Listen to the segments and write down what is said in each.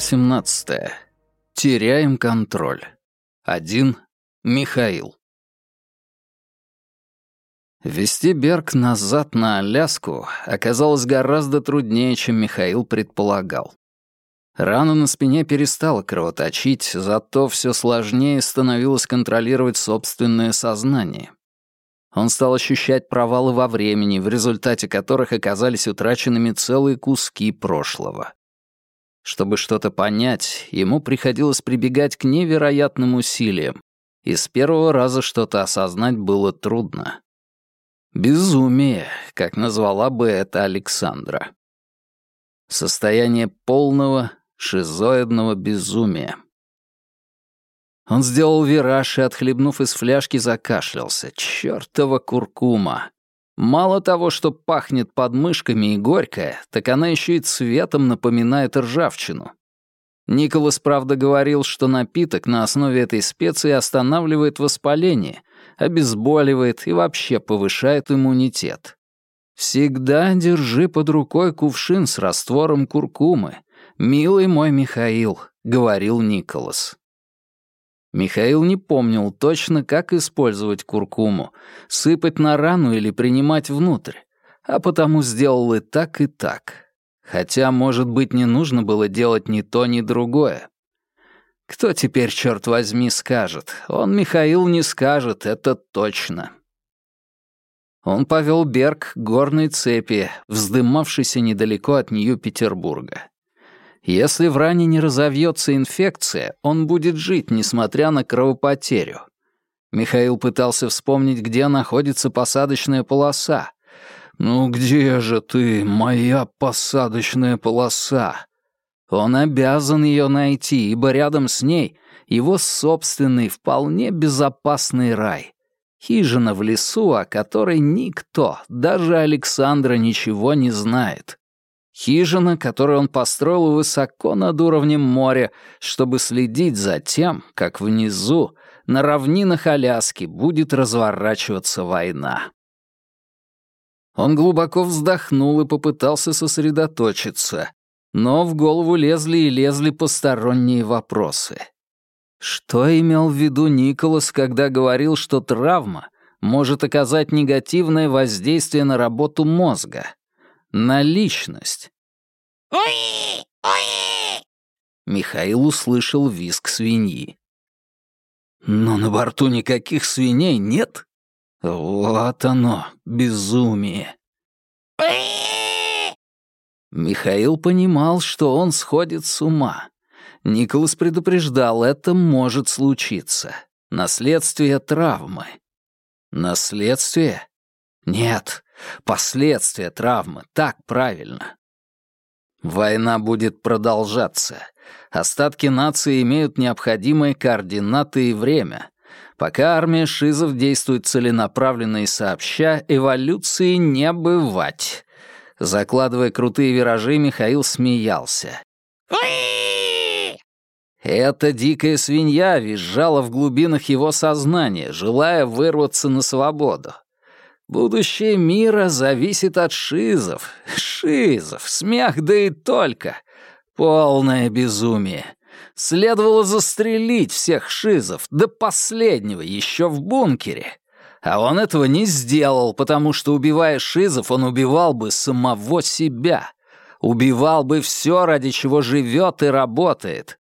18. Теряем контроль. Один. Михаил. Вести Берг назад на Аляску оказалось гораздо труднее, чем Михаил предполагал. Рана на спине перестала кровоточить, зато все сложнее становилось контролировать собственное сознание. Он стал ощущать провалы во времени, в результате которых оказались утраченными целые куски прошлого. Чтобы что-то понять, ему приходилось прибегать к невероятным усилиям, и с первого раза что-то осознать было трудно. Безумие, как назвала бы это Александра. Состояние полного шизоидного безумия. Он сделал вираж и, отхлебнув из фляжки, закашлялся. Чёртова куркума! Мало того, что пахнет подмышками и горькая, так она еще и цветом напоминает ржавчину. Николас, правда, говорил, что напиток на основе этой специи останавливает воспаление, обезболивает и вообще повышает иммунитет. Всегда держи под рукой кувшин с раствором куркумы. «Милый мой Михаил», — говорил Николас. Михаил не помнил точно, как использовать куркуму, сыпать на рану или принимать внутрь, а потому сделал и так, и так. Хотя, может быть, не нужно было делать ни то, ни другое. Кто теперь, черт возьми, скажет? Он, Михаил, не скажет, это точно. Он повел Берг к горной цепи, вздымавшейся недалеко от Нью-Петербурга. Если в ране не разовьется инфекция, он будет жить, несмотря на кровопотерю. Михаил пытался вспомнить, где находится посадочная полоса. «Ну где же ты, моя посадочная полоса?» Он обязан ее найти, ибо рядом с ней его собственный, вполне безопасный рай. Хижина в лесу, о которой никто, даже Александра, ничего не знает. Хижина, которую он построил высоко над уровнем моря, чтобы следить за тем, как внизу, на равнинах Аляски, будет разворачиваться война. Он глубоко вздохнул и попытался сосредоточиться, но в голову лезли и лезли посторонние вопросы. Что имел в виду Николас, когда говорил, что травма может оказать негативное воздействие на работу мозга? На личность. «Ой! Ой!» Михаил услышал визг свиньи. «Но на борту никаких свиней нет? Вот оно, безумие!» Михаил понимал, что он сходит с ума. Николас предупреждал, это может случиться. Наследствие травмы. Наследствие? Нет, Последствия травмы, так правильно. Война будет продолжаться. Остатки нации имеют необходимые координаты и время. Пока армия шизов действует целенаправленно и сообща, эволюции не бывать. Закладывая крутые виражи, Михаил смеялся. Эта дикая свинья визжала в глубинах его сознания, желая вырваться на свободу. Будущее мира зависит от шизов. Шизов, смех да и только. Полное безумие. Следовало застрелить всех шизов до последнего еще в бункере. А он этого не сделал, потому что, убивая шизов, он убивал бы самого себя. Убивал бы все, ради чего живет и работает.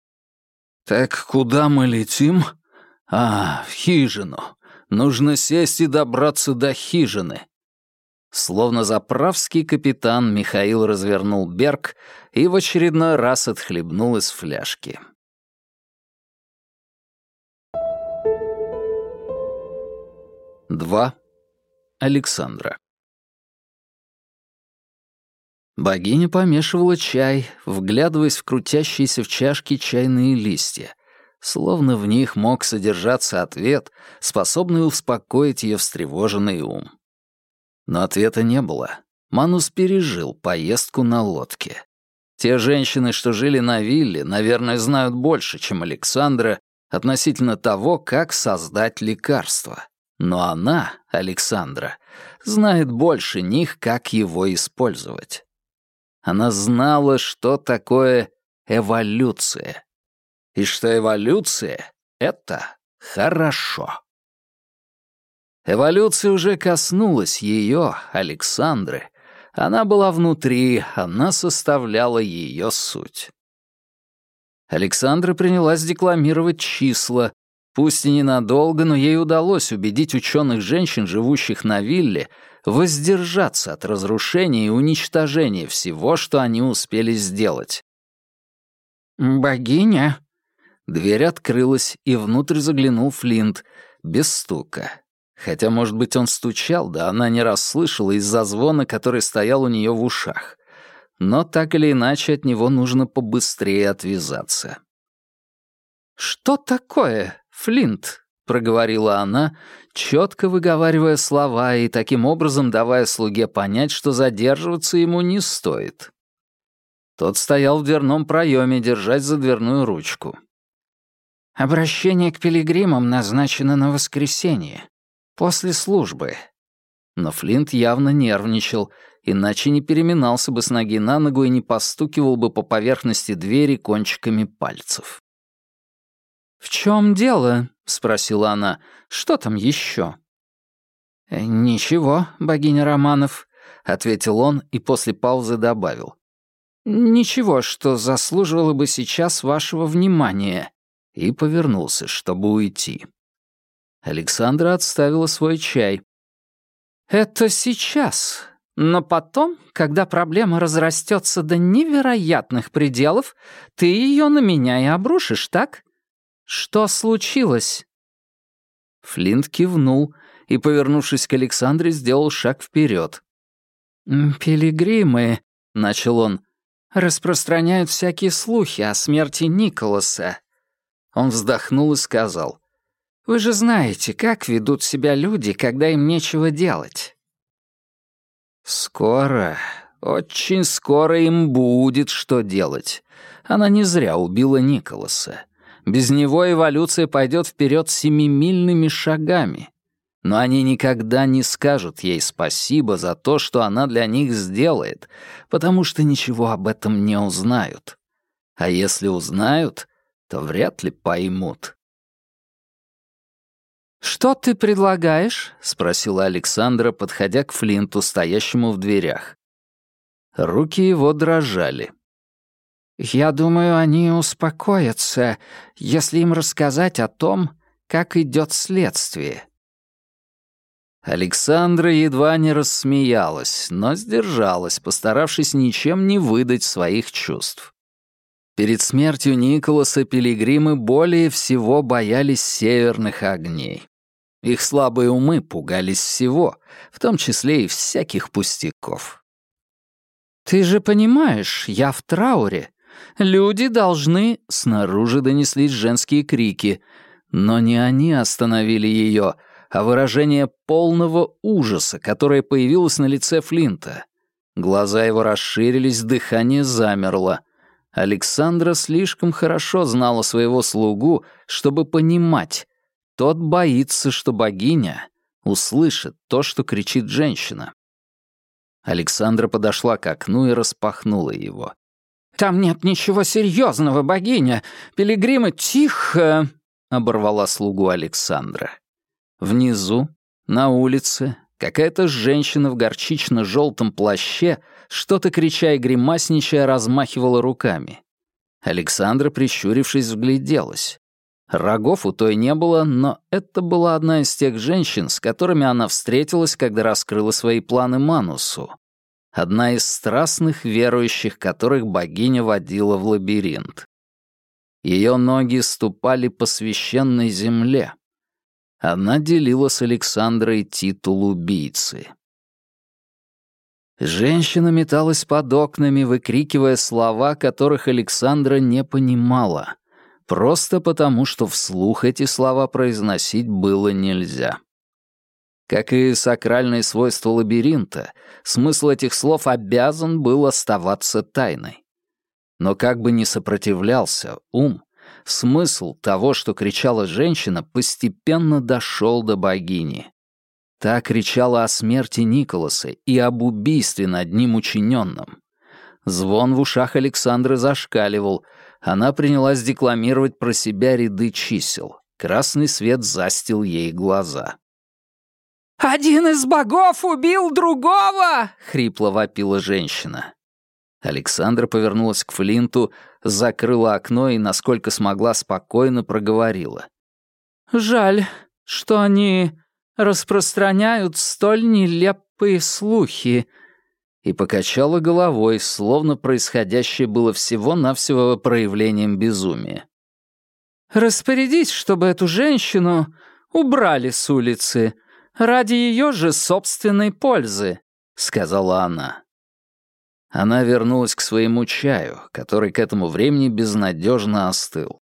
«Так куда мы летим?» «А, в хижину. Нужно сесть и добраться до хижины. Словно заправский капитан, Михаил развернул Берг и в очередной раз отхлебнул из фляжки. Два. Александра. Богиня помешивала чай, вглядываясь в крутящиеся в чашке чайные листья, словно в них мог содержаться ответ, способный успокоить ее встревоженный ум. Но ответа не было. Манус пережил поездку на лодке. Те женщины, что жили на вилле, наверное, знают больше, чем Александра, относительно того, как создать лекарство. Но она, Александра, знает больше них, как его использовать. Она знала, что такое эволюция. И что эволюция — это хорошо. Эволюция уже коснулась ее, Александры. Она была внутри, она составляла ее суть. Александра принялась декламировать числа. Пусть и ненадолго, но ей удалось убедить ученых женщин, живущих на вилле, воздержаться от разрушения и уничтожения всего, что они успели сделать. «Богиня?» Дверь открылась, и внутрь заглянул Флинт, без стука. Хотя, может быть, он стучал, да она не расслышала из-за звона, который стоял у нее в ушах. Но так или иначе от него нужно побыстрее отвязаться. «Что такое, Флинт?» — проговорила она, четко выговаривая слова и таким образом давая слуге понять, что задерживаться ему не стоит. Тот стоял в дверном проеме, держась за дверную ручку. «Обращение к пилигримам назначено на воскресенье. После службы. Но Флинт явно нервничал, иначе не переминался бы с ноги на ногу и не постукивал бы по поверхности двери кончиками пальцев. «В чем дело?» — спросила она. «Что там еще?» «Э, «Ничего, богиня Романов», — ответил он и после паузы добавил. «Ничего, что заслуживало бы сейчас вашего внимания», и повернулся, чтобы уйти. Александра отставила свой чай. «Это сейчас. Но потом, когда проблема разрастется до невероятных пределов, ты ее на меня и обрушишь, так? Что случилось?» Флинт кивнул и, повернувшись к Александре, сделал шаг вперед. «Пилигримы», — начал он, — «распространяют всякие слухи о смерти Николаса». Он вздохнул и сказал, вы же знаете, как ведут себя люди, когда им нечего делать. Скоро, очень скоро им будет что делать. Она не зря убила Николаса. Без него эволюция пойдет вперед семимильными шагами. Но они никогда не скажут ей спасибо за то, что она для них сделает, потому что ничего об этом не узнают. А если узнают, то вряд ли поймут. «Что ты предлагаешь?» — спросила Александра, подходя к Флинту, стоящему в дверях. Руки его дрожали. «Я думаю, они успокоятся, если им рассказать о том, как идет следствие». Александра едва не рассмеялась, но сдержалась, постаравшись ничем не выдать своих чувств. Перед смертью Николаса пилигримы более всего боялись северных огней. Их слабые умы пугались всего, в том числе и всяких пустяков. «Ты же понимаешь, я в трауре. Люди должны...» Снаружи донеслись женские крики. Но не они остановили ее, а выражение полного ужаса, которое появилось на лице Флинта. Глаза его расширились, дыхание замерло. Александра слишком хорошо знала своего слугу, чтобы понимать, тот боится, что богиня услышит то, что кричит женщина. Александра подошла к окну и распахнула его. «Там нет ничего серьезного, богиня! Пилигримы, тихо!» — оборвала слугу Александра. Внизу, на улице, какая-то женщина в горчично-желтом плаще, что-то крича и гримасничая, размахивала руками. Александра, прищурившись, вгляделась. Рогов у той не было, но это была одна из тех женщин, с которыми она встретилась, когда раскрыла свои планы Манусу. Одна из страстных верующих, которых богиня водила в лабиринт. Ее ноги ступали по священной земле. Она делила с Александрой титул убийцы. Женщина металась под окнами, выкрикивая слова, которых Александра не понимала просто потому, что вслух эти слова произносить было нельзя. Как и сакральные свойства лабиринта, смысл этих слов обязан был оставаться тайной. Но как бы ни сопротивлялся ум, смысл того, что кричала женщина, постепенно дошел до богини. Та кричала о смерти Николаса и об убийстве над ним учиненном. Звон в ушах Александры зашкаливал. Она принялась декламировать про себя ряды чисел. Красный свет застил ей глаза. «Один из богов убил другого!» — хрипло вопила женщина. Александра повернулась к Флинту, закрыла окно и, насколько смогла, спокойно проговорила. «Жаль, что они распространяют столь нелепые слухи», и покачала головой, словно происходящее было всего-навсего проявлением безумия. «Распорядись, чтобы эту женщину убрали с улицы ради ее же собственной пользы», — сказала она. Она вернулась к своему чаю, который к этому времени безнадежно остыл.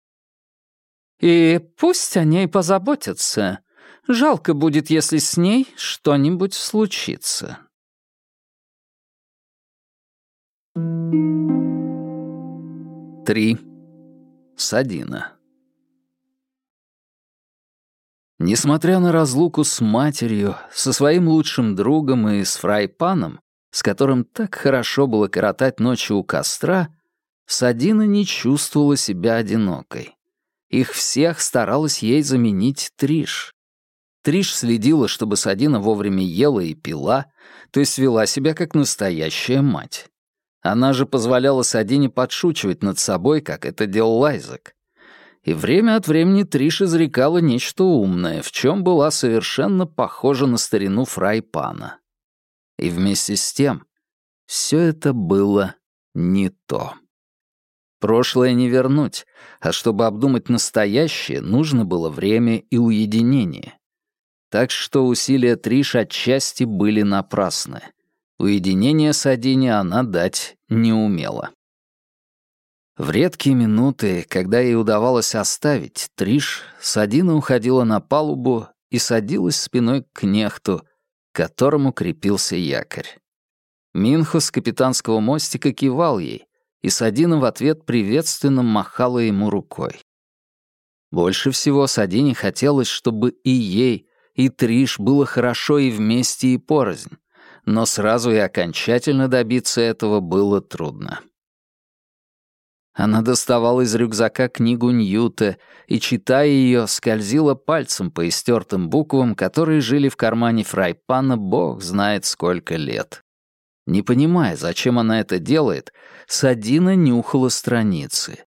«И пусть о ней позаботятся. Жалко будет, если с ней что-нибудь случится». Три. Садина. Несмотря на разлуку с матерью, со своим лучшим другом и с фрайпаном, с которым так хорошо было коротать ночи у костра, Садина не чувствовала себя одинокой. Их всех старалась ей заменить Триш. Триш следила, чтобы Садина вовремя ела и пила, то есть вела себя как настоящая мать. Она же позволяла Садине подшучивать над собой, как это делал Лайзек. И время от времени Триш изрекала нечто умное, в чем была совершенно похожа на старину Фрайпана. И вместе с тем все это было не то. Прошлое не вернуть, а чтобы обдумать настоящее, нужно было время и уединение. Так что усилия Триш отчасти были напрасны — Уединение Садине она дать не умела. В редкие минуты, когда ей удавалось оставить Триш, Садина уходила на палубу и садилась спиной к кнехту, к которому крепился якорь. Минхо с капитанского мостика кивал ей, и Садина в ответ приветственно махала ему рукой. Больше всего Садине хотелось, чтобы и ей, и Триш было хорошо и вместе, и порознь но сразу и окончательно добиться этого было трудно. Она доставала из рюкзака книгу Ньюта и, читая ее, скользила пальцем по истертым буквам, которые жили в кармане фрайпана бог знает сколько лет. Не понимая, зачем она это делает, Садина нюхала страницы.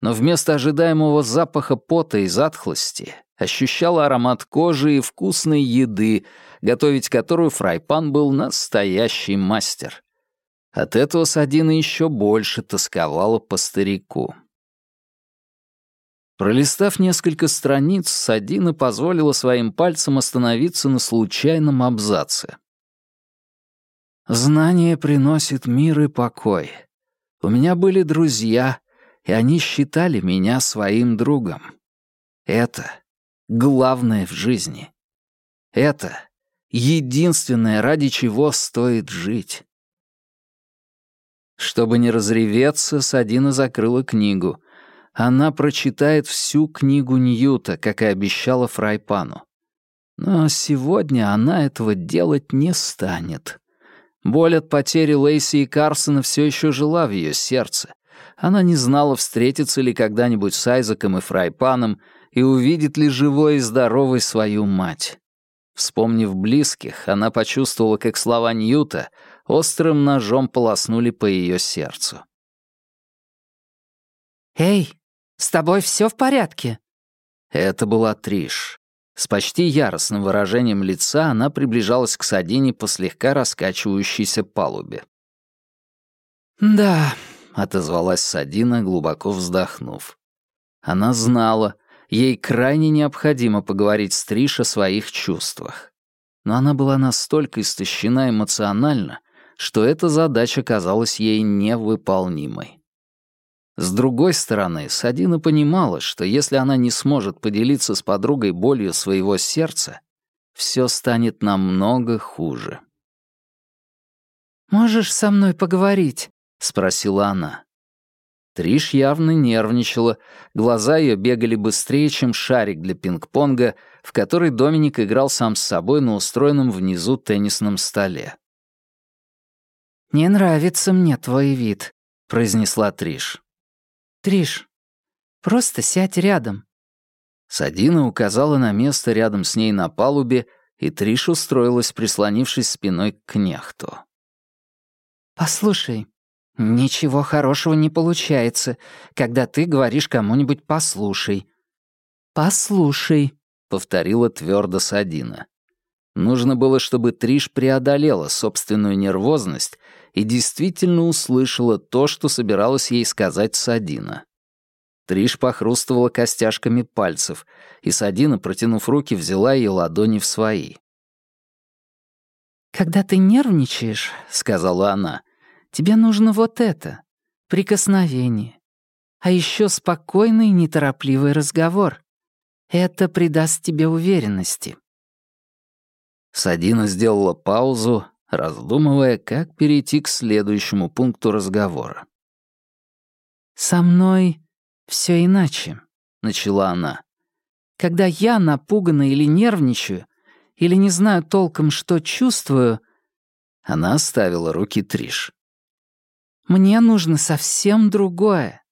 Но вместо ожидаемого запаха пота и затхлости ощущала аромат кожи и вкусной еды, готовить которую фрайпан был настоящий мастер. От этого Садина еще больше тосковала по старику. Пролистав несколько страниц, Садина позволила своим пальцам остановиться на случайном абзаце. «Знание приносит мир и покой. У меня были друзья, и они считали меня своим другом. Это главное в жизни. Это единственное, ради чего стоит жить. Чтобы не разреветься, Садина закрыла книгу. Она прочитает всю книгу Ньюта, как и обещала Фрайпану. Но сегодня она этого делать не станет. Боль от потери Лейси и Карсона все еще жила в ее сердце. Она не знала, встретится ли когда-нибудь с Айзеком и Фрайпаном и увидит ли живой и здоровой свою мать. Вспомнив близких, она почувствовала, как слова Ньюта острым ножом полоснули по ее сердцу. «Эй, с тобой все в порядке?» Это была Триш. С почти яростным выражением лица она приближалась к Садине по слегка раскачивающейся палубе. «Да», — отозвалась Садина, глубоко вздохнув. Она знала, Ей крайне необходимо поговорить с Триш о своих чувствах. Но она была настолько истощена эмоционально, что эта задача казалась ей невыполнимой. С другой стороны, Садина понимала, что если она не сможет поделиться с подругой болью своего сердца, все станет намного хуже. «Можешь со мной поговорить?» — спросила она. Триш явно нервничала, глаза ее бегали быстрее, чем шарик для пинг-понга, в который Доминик играл сам с собой на устроенном внизу теннисном столе. «Не нравится мне твой вид», — произнесла Триш. «Триш, просто сядь рядом». Садина указала на место рядом с ней на палубе, и Триш устроилась, прислонившись спиной к кнехту. «Послушай, ничего хорошего не получается, когда ты говоришь кому-нибудь «послушай». «Послушай», — повторила твердо Садина. Нужно было, чтобы Триш преодолела собственную нервозность и действительно услышала то, что собиралась ей сказать Садина. Триш похрустывала костяшками пальцев, и Садина, протянув руки, взяла ее ладони в свои. «Когда ты нервничаешь, — сказала она, — тебе нужно вот это — прикосновение. А еще спокойный, неторопливый разговор. Это придаст тебе уверенности». Садина сделала паузу, раздумывая, как перейти к следующему пункту разговора. «Со мной все иначе», — начала она. «Когда я напугана или нервничаю, или не знаю толком, что чувствую...» Она оставила руки Триш. «Мне нужно совсем другое.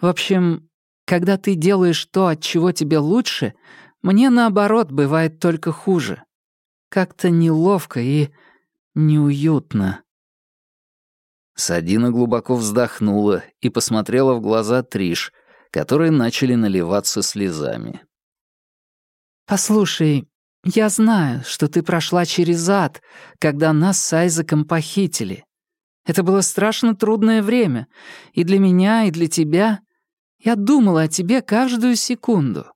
В общем, когда ты делаешь то, от чего тебе лучше, мне, наоборот, бывает только хуже. Как-то неловко и неуютно». Садина глубоко вздохнула и посмотрела в глаза Триш, которые начали наливаться слезами. «Послушай, я знаю, что ты прошла через ад, когда нас с Айзеком похитили. Это было страшно трудное время, и для меня, и для тебя. Я думала о тебе каждую секунду.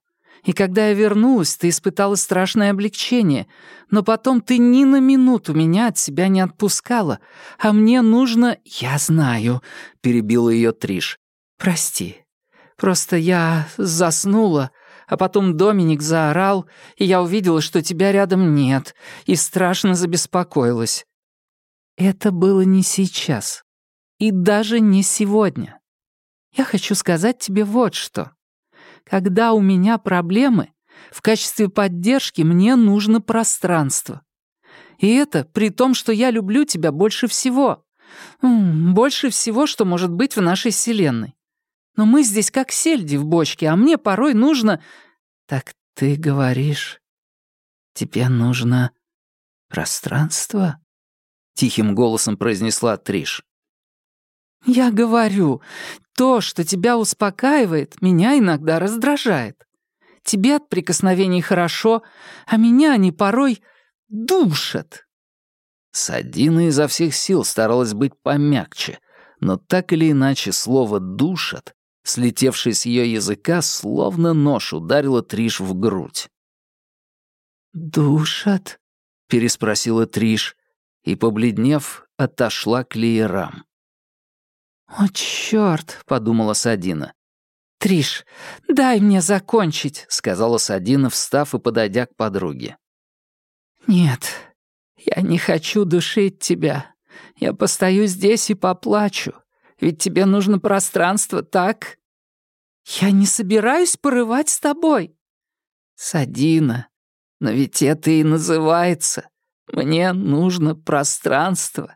И когда я вернулась, ты испытала страшное облегчение, но потом ты ни на минуту меня от себя не отпускала, а мне нужно... Я знаю, — перебила ее Триш. Прости. Просто я заснула, а потом Доминик заорал, и я увидела, что тебя рядом нет, и страшно забеспокоилась. Это было не сейчас. И даже не сегодня. Я хочу сказать тебе вот что. Когда у меня проблемы, в качестве поддержки мне нужно пространство. И это при том, что я люблю тебя больше всего. Больше всего, что может быть в нашей Вселенной. Но мы здесь как сельди в бочке, а мне порой нужно... Так ты говоришь, тебе нужно пространство? Тихим голосом произнесла Триш. Я говорю, то, что тебя успокаивает, меня иногда раздражает. Тебе от прикосновений хорошо, а меня они порой душат». Садина изо всех сил старалась быть помягче, но так или иначе слово «душат», слетевшее с ее языка, словно нож ударило Триш в грудь. «Душат?» — переспросила Триш и, побледнев, отошла к леерам. «О, чёрт!» — подумала Садина. «Триш, дай мне закончить», — сказала Садина, встав и подойдя к подруге. «Нет, я не хочу душить тебя. Я постою здесь и поплачу. Ведь тебе нужно пространство, так? Я не собираюсь порывать с тобой. Садина, но ведь это и называется. Мне нужно пространство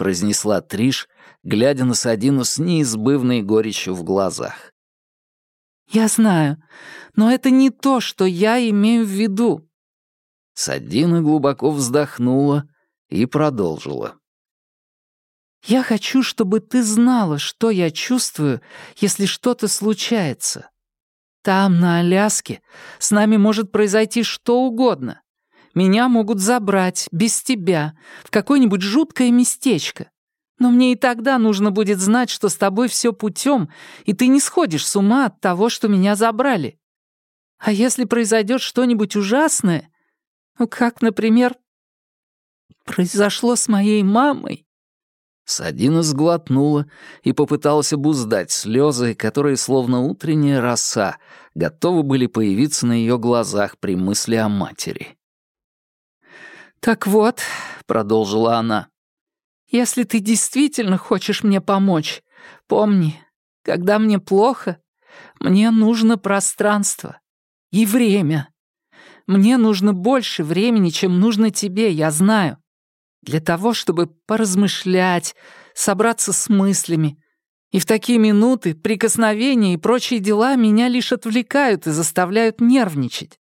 произнесла Триш, глядя на Садину с неизбывной горечью в глазах. «Я знаю, но это не то, что я имею в виду». Садина глубоко вздохнула и продолжила. «Я хочу, чтобы ты знала, что я чувствую, если что-то случается. Там, на Аляске, с нами может произойти что угодно. Меня могут забрать, без тебя, в какое-нибудь жуткое местечко. Но мне и тогда нужно будет знать, что с тобой все путем, и ты не сходишь с ума от того, что меня забрали. А если произойдет что-нибудь ужасное, ну как, например, произошло с моей мамой, Садина сглотнула и попыталась обуздать слезы, которые, словно утренняя роса, готовы были появиться на ее глазах при мысли о матери. «Так вот», — продолжила она, — «если ты действительно хочешь мне помочь, помни, когда мне плохо, мне нужно пространство и время. Мне нужно больше времени, чем нужно тебе, я знаю. Для того, чтобы поразмышлять, собраться с мыслями. И в такие минуты прикосновения и прочие дела меня лишь отвлекают и заставляют нервничать.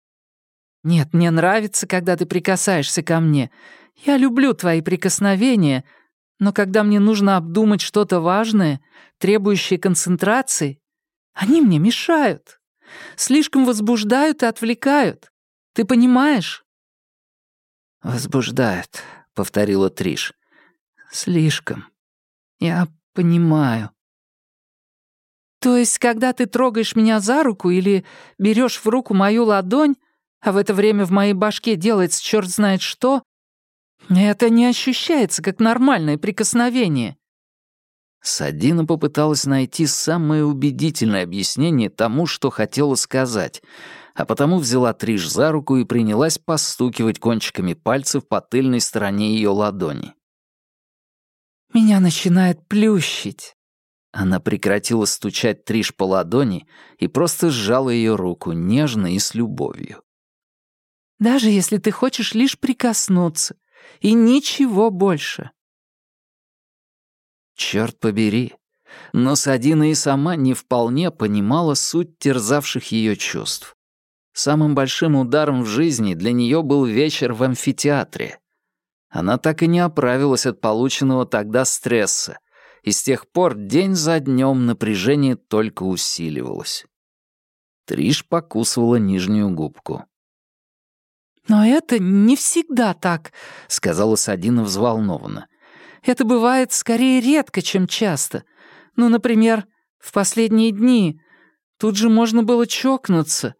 Нет, мне нравится, когда ты прикасаешься ко мне. Я люблю твои прикосновения, но когда мне нужно обдумать что-то важное, требующее концентрации, они мне мешают. Слишком возбуждают и отвлекают. Ты понимаешь? «Возбуждают», — повторила Триш. «Слишком. Я понимаю». «То есть, когда ты трогаешь меня за руку или берешь в руку мою ладонь, а в это время в моей башке делается черт знает что, это не ощущается как нормальное прикосновение». Садина попыталась найти самое убедительное объяснение тому, что хотела сказать, а потому взяла Триш за руку и принялась постукивать кончиками пальцев по тыльной стороне ее ладони. «Меня начинает плющить». Она прекратила стучать Триш по ладони и просто сжала ее руку нежно и с любовью. «Даже если ты хочешь лишь прикоснуться, и ничего больше». Черт побери, но Садина и сама не вполне понимала суть терзавших ее чувств. Самым большим ударом в жизни для нее был вечер в амфитеатре. Она так и не оправилась от полученного тогда стресса, и с тех пор день за днем напряжение только усиливалось. Триш покусывала нижнюю губку. «Но это не всегда так», — сказала Садина взволнованно. «Это бывает скорее редко, чем часто. Ну, например, в последние дни. Тут же можно было чокнуться.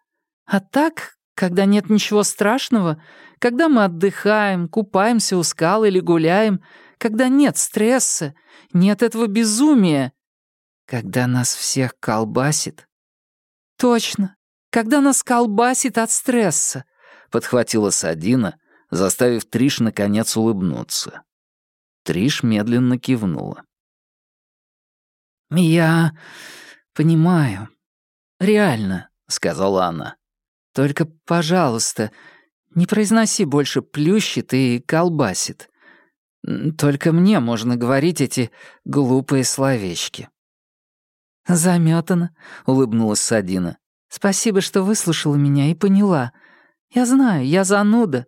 А так, когда нет ничего страшного, когда мы отдыхаем, купаемся у скал или гуляем, когда нет стресса, нет этого безумия, когда нас всех колбасит. Точно, когда нас колбасит от стресса, подхватила Садина, заставив Триш наконец улыбнуться. Триш медленно кивнула. «Я понимаю. Реально», — сказала она. Только, пожалуйста, не произноси больше «плющит» и «колбасит». Только мне можно говорить эти глупые словечки». «Заметана», — улыбнулась Садина. «Спасибо, что выслушала меня и поняла. Я знаю, я зануда».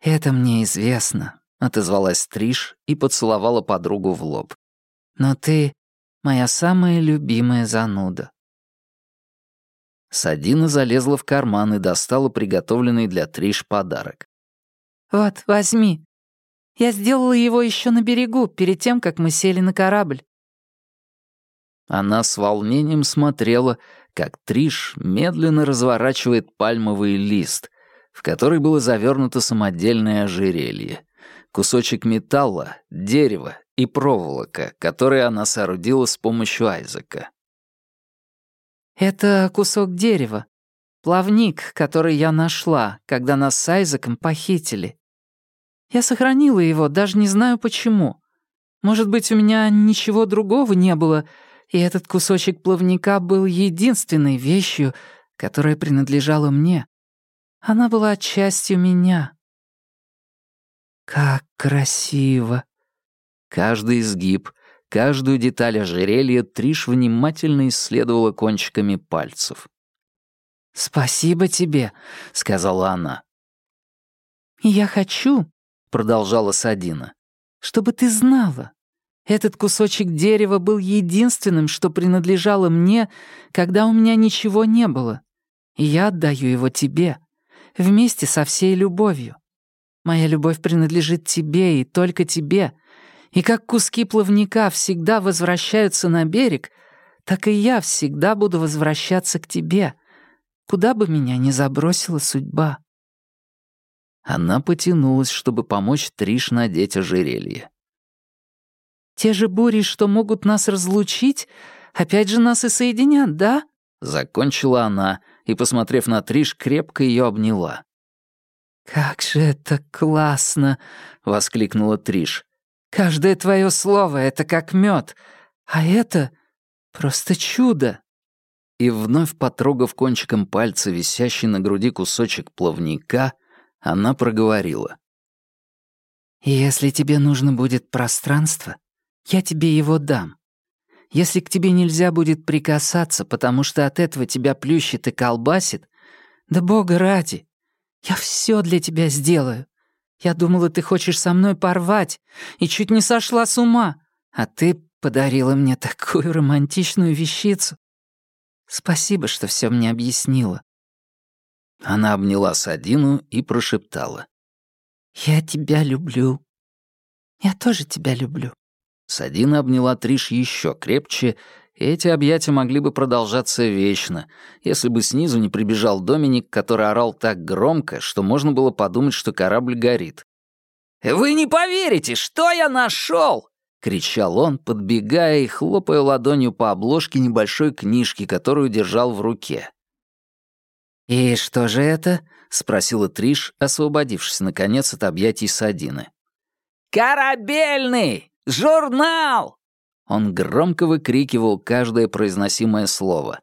«Это мне известно», — отозвалась Триш и поцеловала подругу в лоб. «Но ты моя самая любимая зануда». Садина залезла в карман и достала приготовленный для Триш подарок. «Вот, возьми. Я сделала его еще на берегу, перед тем, как мы сели на корабль». Она с волнением смотрела, как Триш медленно разворачивает пальмовый лист, в который было завернуто самодельное ожерелье, кусочек металла, дерева и проволока, которые она соорудила с помощью Айзека. «Это кусок дерева. Плавник, который я нашла, когда нас с Айзеком похитили. Я сохранила его, даже не знаю почему. Может быть, у меня ничего другого не было, и этот кусочек плавника был единственной вещью, которая принадлежала мне. Она была частью меня. Как красиво! Каждый изгиб, Каждую деталь ожерелья Триш внимательно исследовала кончиками пальцев. «Спасибо тебе», — сказала она. «Я хочу», — продолжала Садина, — «чтобы ты знала. Этот кусочек дерева был единственным, что принадлежало мне, когда у меня ничего не было. И я отдаю его тебе, вместе со всей любовью. Моя любовь принадлежит тебе и только тебе, и как куски плавника всегда возвращаются на берег, так и я всегда буду возвращаться к тебе, куда бы меня ни забросила судьба». Она потянулась, чтобы помочь Триш надеть ожерелье. «Те же бури, что могут нас разлучить, опять же нас и соединят, да?» Закончила она и, посмотрев на Триш, крепко ее обняла. «Как же это классно!» — воскликнула Триш. Каждое твое слово — это как мед, а это просто чудо». И вновь потрогав кончиком пальца висящий на груди кусочек плавника, она проговорила. «Если тебе нужно будет пространство, я тебе его дам. Если к тебе нельзя будет прикасаться, потому что от этого тебя плющит и колбасит, да бога ради, я все для тебя сделаю. Я думала, ты хочешь со мной порвать, и чуть не сошла с ума, а ты подарила мне такую романтичную вещицу. Спасибо, что все мне объяснила». Она обняла Садину и прошептала. «Я тебя люблю. Я тоже тебя люблю». Садина обняла Триш еще крепче, и эти объятия могли бы продолжаться вечно, если бы снизу не прибежал Доминик, который орал так громко, что можно было подумать, что корабль горит. «Вы не поверите, что я нашел!» — кричал он, подбегая и хлопая ладонью по обложке небольшой книжки, которую держал в руке. «И что же это?» — спросила Триш, освободившись, наконец, от объятий Садины. «Корабельный! Журнал!» Он громко выкрикивал каждое произносимое слово.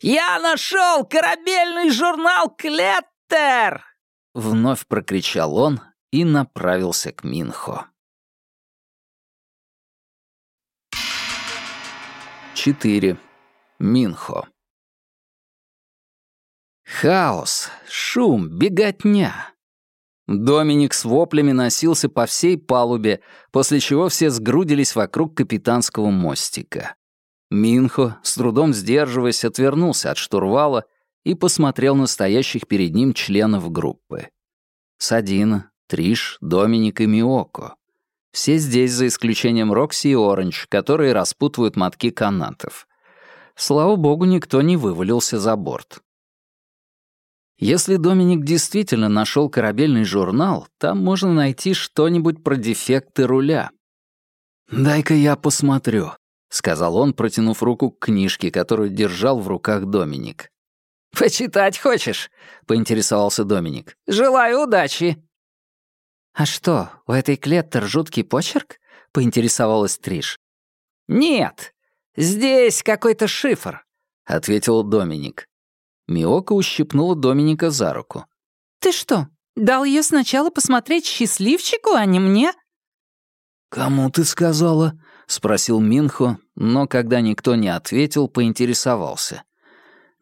«Я нашел корабельный журнал «Клеттер!» Вновь прокричал он и направился к Минхо. 4. Минхо. Хаос, шум, беготня. Доминик с воплями носился по всей палубе, после чего все сгрудились вокруг капитанского мостика. Минхо, с трудом сдерживаясь, отвернулся от штурвала и посмотрел на стоящих перед ним членов группы. Садина, Триш, Доминик и Миоко. Все здесь, за исключением Рокси и Оранж, которые распутывают мотки канатов. Слава богу, никто не вывалился за борт. Если Доминик действительно нашел корабельный журнал, там можно найти что-нибудь про дефекты руля. «Дай-ка я посмотрю», — сказал он, протянув руку к книжке, которую держал в руках Доминик. «Почитать хочешь?» — поинтересовался Доминик. «Желаю удачи». «А что, у этой клеттер жуткий почерк?» — поинтересовалась Триш. «Нет, здесь какой-то шифр», — ответил Доминик. Миока ущипнула Доминика за руку. «Ты что, дал ее сначала посмотреть счастливчику, а не мне?» «Кому ты сказала?» — спросил Минхо, но когда никто не ответил, поинтересовался.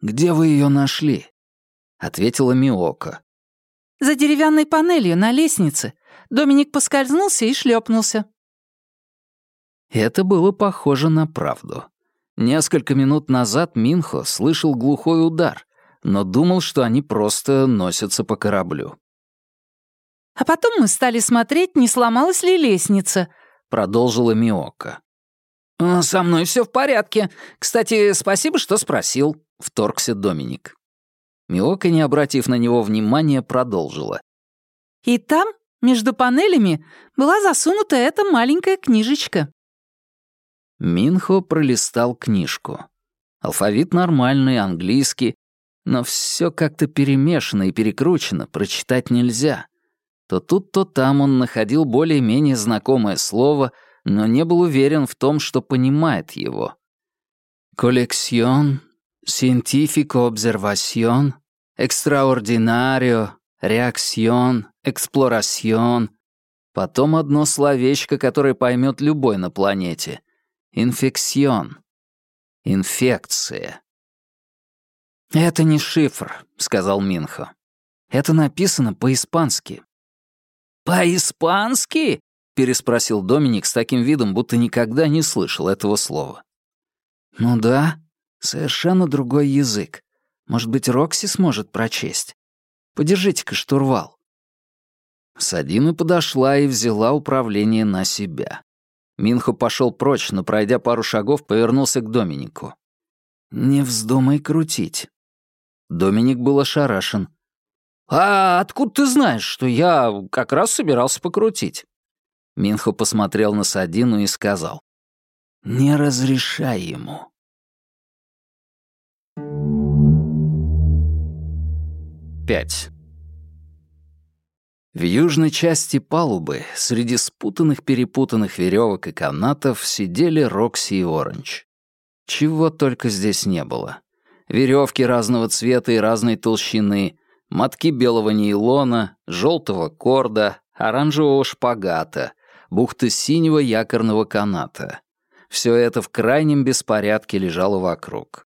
«Где вы ее нашли?» — ответила Миока. «За деревянной панелью на лестнице. Доминик поскользнулся и шлепнулся. Это было похоже на правду. Несколько минут назад Минхо слышал глухой удар, но думал, что они просто носятся по кораблю. «А потом мы стали смотреть, не сломалась ли лестница», — продолжила Миока. «А, «Со мной все в порядке. Кстати, спасибо, что спросил», — вторгся Доминик. Миока, не обратив на него внимания, продолжила. «И там, между панелями, была засунута эта маленькая книжечка». Минхо пролистал книжку. Алфавит нормальный, английский, но все как-то перемешано и перекручено, прочитать нельзя. То тут, то там он находил более-менее знакомое слово, но не был уверен в том, что понимает его. «Коллекцион», «Сcientifico observación», «Extraordinario», «Реакцион», «Эксплорасьон». Потом одно словечко, которое поймет любой на планете. «Инфекцион». «Инфекция». «Это не шифр», — сказал Минхо. «Это написано по-испански». «По-испански?» — переспросил Доминик с таким видом, будто никогда не слышал этого слова. «Ну да, совершенно другой язык. Может быть, Рокси сможет прочесть? Подержите-ка штурвал». Садина подошла и взяла управление на себя. Минхо пошел прочь, но, пройдя пару шагов, повернулся к Доминику. «Не вздумай крутить. Доминик был ошарашен. «А откуда ты знаешь, что я как раз собирался покрутить?» Минхо посмотрел на Садину и сказал. «Не разрешай ему». Пять. В южной части палубы, среди спутанных-перепутанных веревок и канатов, сидели Рокси и Оранж. Чего только здесь не было веревки разного цвета и разной толщины, мотки белого нейлона, желтого корда, оранжевого шпагата, бухта синего якорного каната. Все это в крайнем беспорядке лежало вокруг.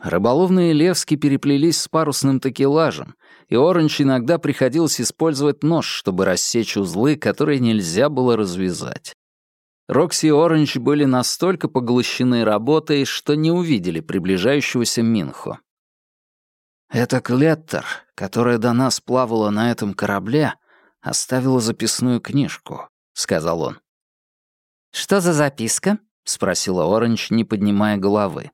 Рыболовные левски переплелись с парусным такелажем, и Оранж иногда приходилось использовать нож, чтобы рассечь узлы, которые нельзя было развязать. Рокси и Оранж были настолько поглощены работой, что не увидели приближающегося Минхо. «Это Клеттер, которая до нас плавала на этом корабле, оставила записную книжку», — сказал он. «Что за записка?» — спросила Оранж, не поднимая головы.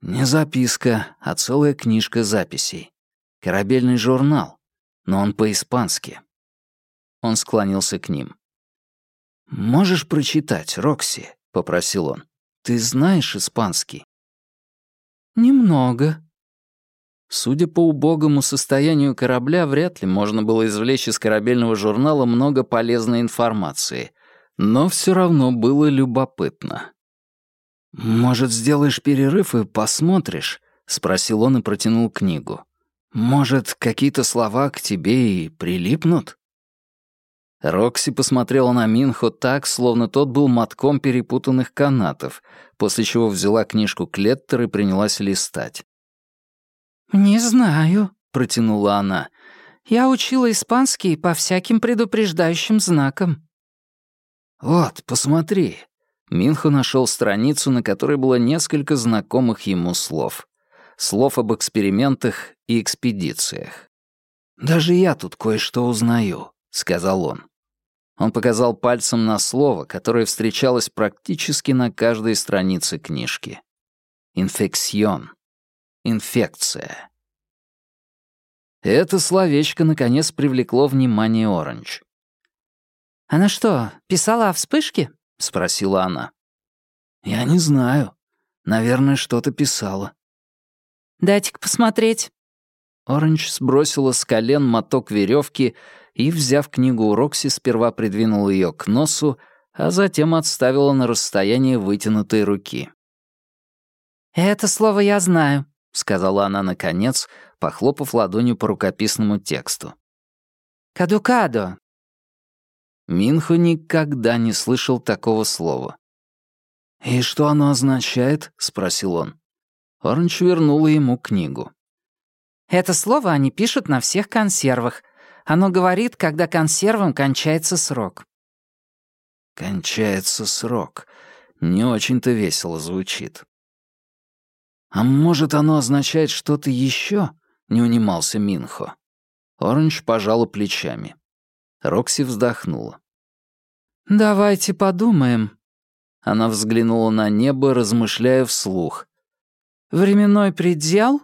«Не записка, а целая книжка записей. Корабельный журнал, но он по-испански». Он склонился к ним. «Можешь прочитать, Рокси?» — попросил он. «Ты знаешь испанский?» «Немного». Судя по убогому состоянию корабля, вряд ли можно было извлечь из корабельного журнала много полезной информации, но все равно было любопытно. «Может, сделаешь перерыв и посмотришь?» — спросил он и протянул книгу. «Может, какие-то слова к тебе и прилипнут?» Рокси посмотрела на Минхо так, словно тот был мотком перепутанных канатов, после чего взяла книжку Клеттер и принялась листать. «Не знаю», — протянула она. «Я учила испанский по всяким предупреждающим знакам». «Вот, посмотри». Минхо нашел страницу, на которой было несколько знакомых ему слов. Слов об экспериментах и экспедициях. «Даже я тут кое-что узнаю», — сказал он. Он показал пальцем на слово, которое встречалось практически на каждой странице книжки. «Инфекцион» инфекция. Это словечко наконец привлекло внимание Оранж. «Она что, писала о вспышке?» — спросила она. «Я не знаю. Наверное, что-то писала». «Дайте-ка посмотреть». Оранж сбросила с колен моток веревки и, взяв книгу у Рокси, сперва придвинула ее к носу, а затем отставила на расстояние вытянутой руки. «Это слово я знаю», сказала она наконец, похлопав ладонью по рукописному тексту. «Кадукадо». Минхо никогда не слышал такого слова. «И что оно означает?» — спросил он. Оранж вернула ему книгу. «Это слово они пишут на всех консервах. Оно говорит, когда консервам кончается срок». «Кончается срок. Не очень-то весело звучит». «А может, оно означает что-то еще?» — не унимался Минхо. Оранж пожала плечами. Рокси вздохнула. «Давайте подумаем». Она взглянула на небо, размышляя вслух. «Временной предел?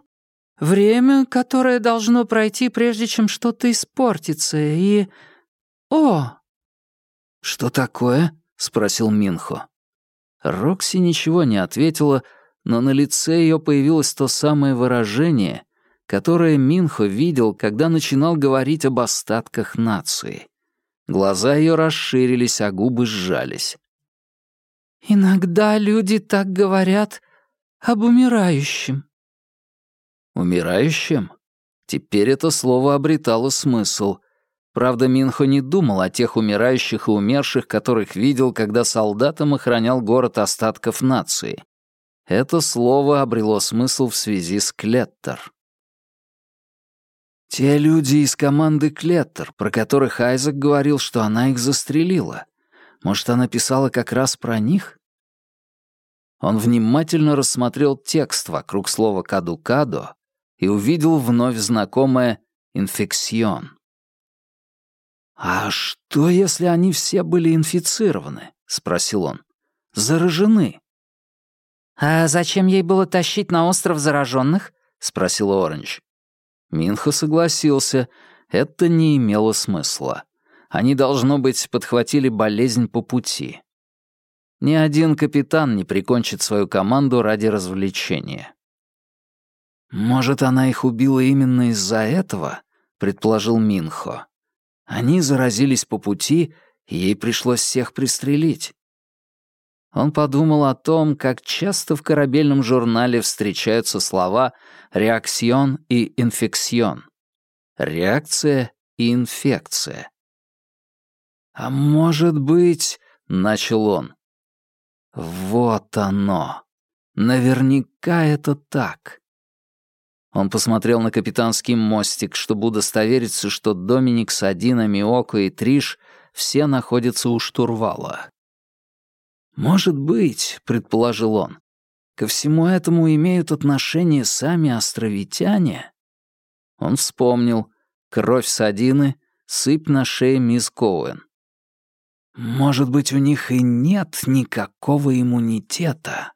Время, которое должно пройти, прежде чем что-то испортится, и... О!» «Что такое?» — спросил Минхо. Рокси ничего не ответила, — но на лице ее появилось то самое выражение, которое Минхо видел, когда начинал говорить об остатках нации. Глаза ее расширились, а губы сжались. «Иногда люди так говорят об умирающем». «Умирающем?» Теперь это слово обретало смысл. Правда, Минхо не думал о тех умирающих и умерших, которых видел, когда солдатам охранял город остатков нации. Это слово обрело смысл в связи с Клеттер. Те люди из команды Клеттер, про которых Айзек говорил, что она их застрелила. Может, она писала как раз про них? Он внимательно рассмотрел текст вокруг слова «каду-кадо» и увидел вновь знакомое «инфекцион». «А что, если они все были инфицированы?» — спросил он. «Заражены?» «А зачем ей было тащить на остров зараженных?» — спросил Оранж. Минхо согласился. Это не имело смысла. Они, должно быть, подхватили болезнь по пути. Ни один капитан не прикончит свою команду ради развлечения. «Может, она их убила именно из-за этого?» — предположил Минхо. «Они заразились по пути, и ей пришлось всех пристрелить. Он подумал о том, как часто в корабельном журнале встречаются слова «реакцион» и «инфекцион». Реакция и инфекция. «А может быть...» — начал он. «Вот оно. Наверняка это так». Он посмотрел на капитанский мостик, чтобы удостовериться, что Доминик, Садина, Миоко и Триш все находятся у штурвала. «Может быть», — предположил он, — «ко всему этому имеют отношение сами островитяне?» Он вспомнил. Кровь Садины, сыпь на шее мисс Коуэн. «Может быть, у них и нет никакого иммунитета?»